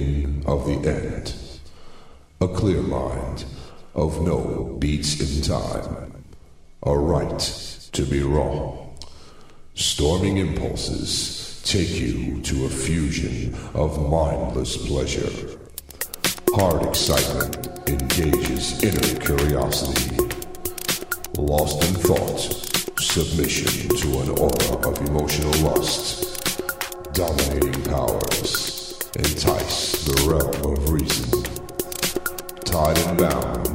beginning of the end. A clear mind of no beats in time. A right to be wrong. Storming impulses take you to a fusion of mindless pleasure. Hard excitement engages inner curiosity. Lost in thought, submission to an aura of emotional lust. Dominating powers entice the realm of reason. Tied and bound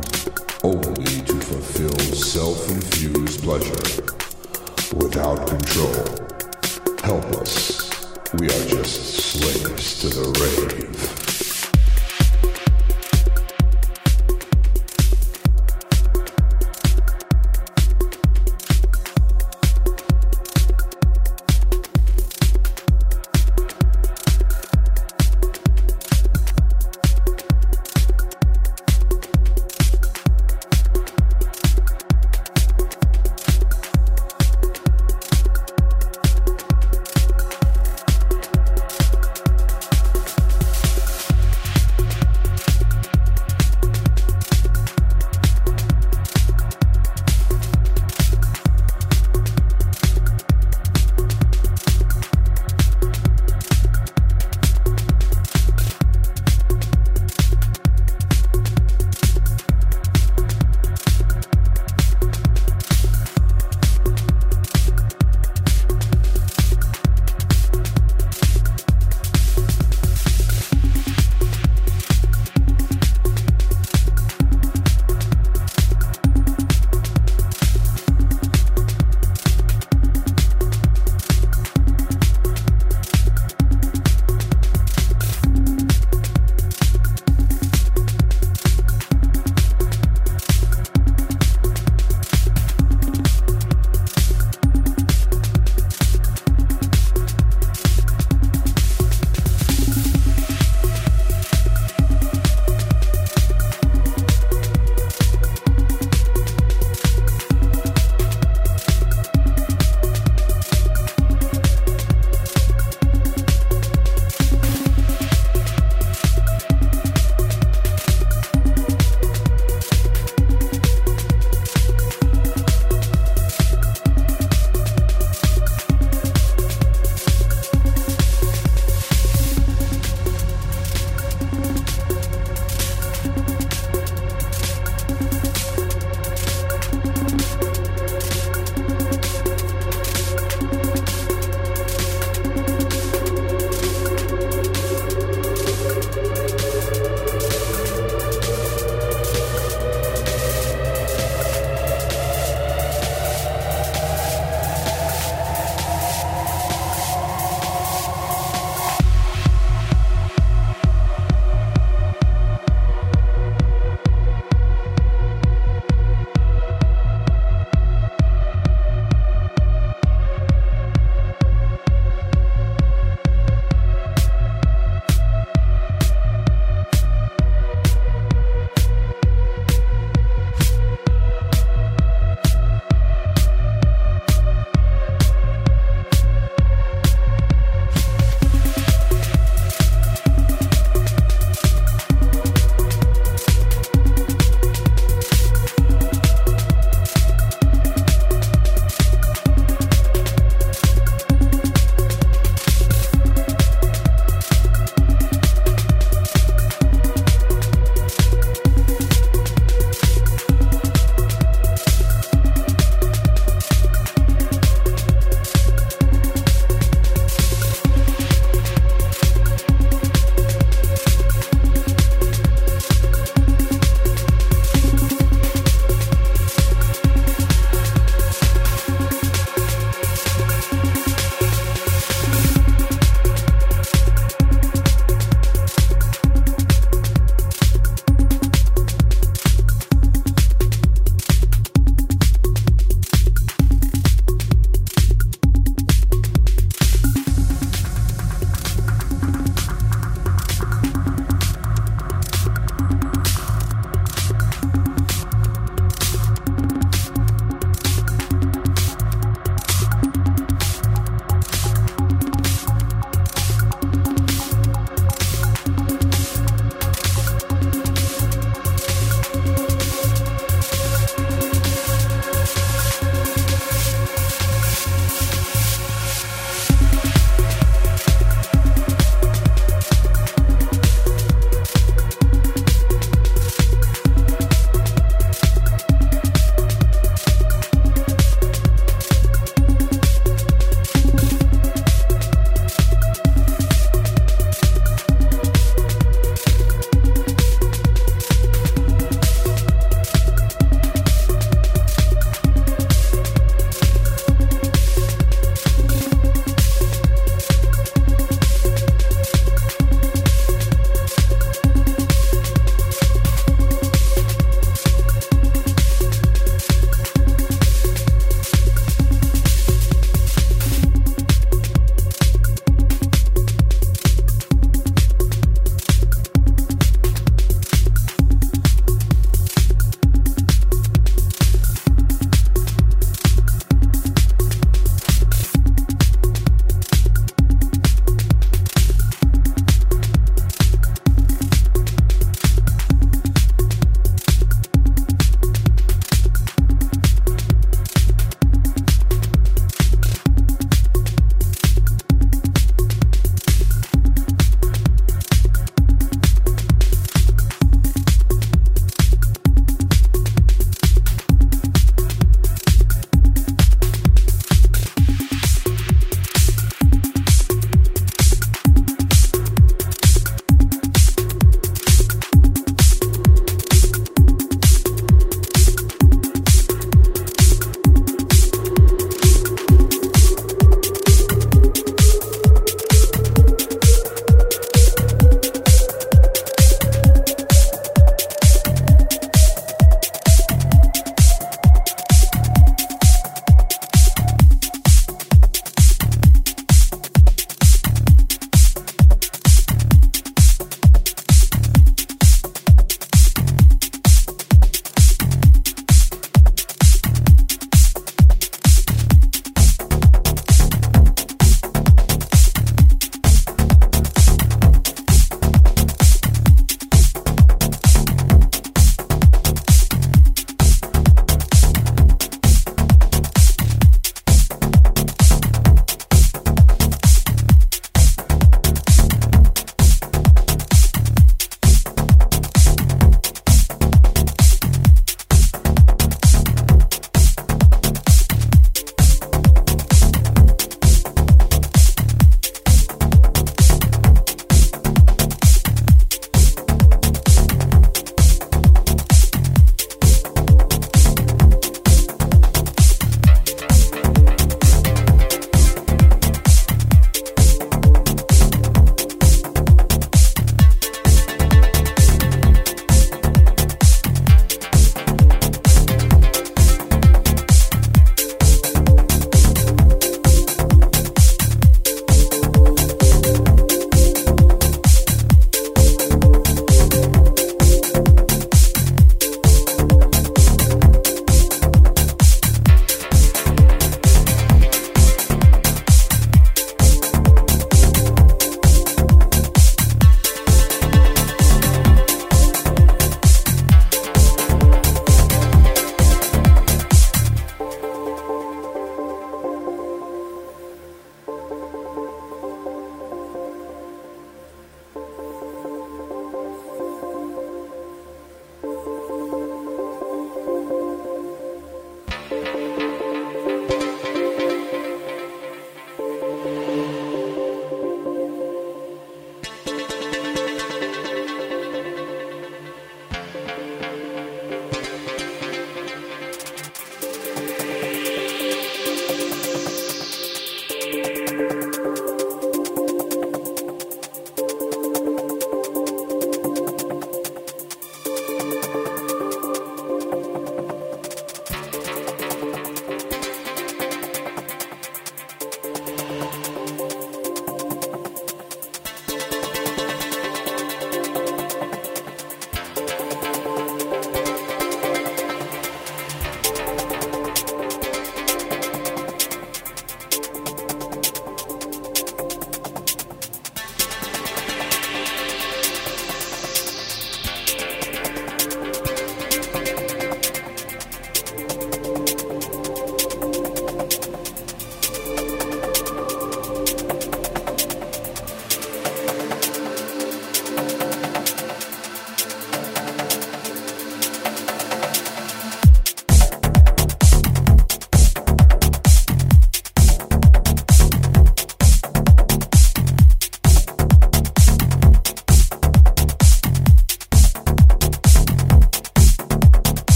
only to fulfill self-infused pleasure. Without control. Help us. We are just slaves to the rave.